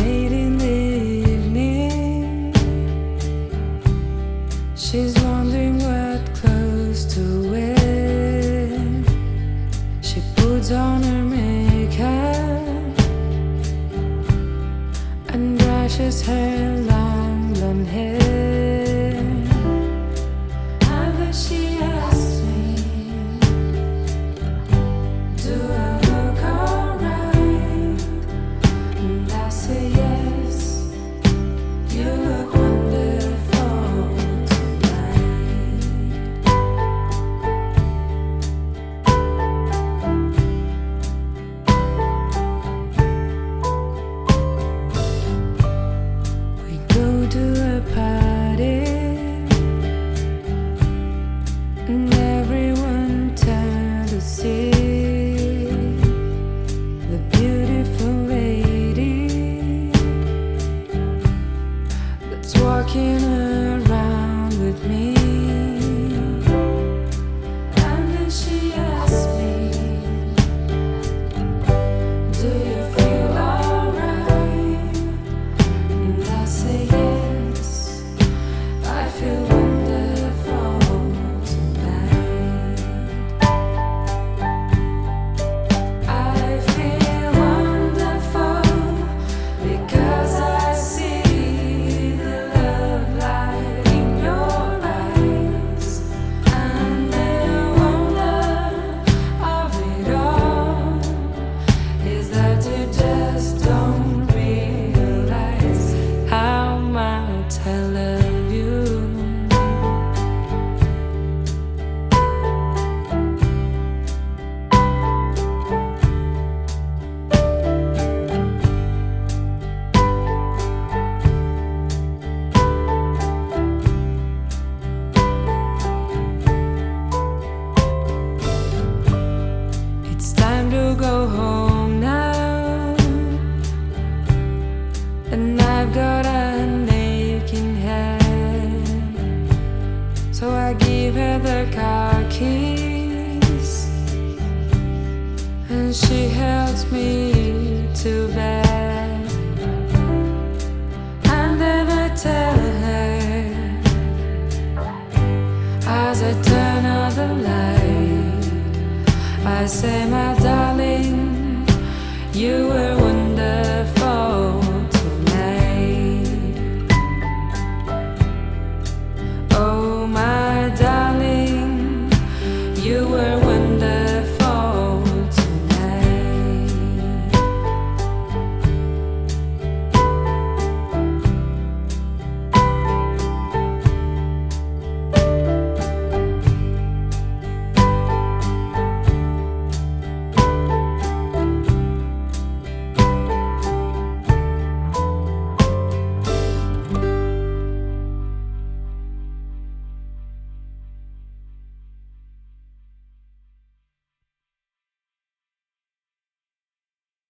late in the evening. She's wondering what clothes to wear. She puts on her makeup and brushes her long blonde hair. I've got a naked head, so I give her the car keys, and she helps me to bed. And then I tell her as I turn out the light. I say, my darling, you were.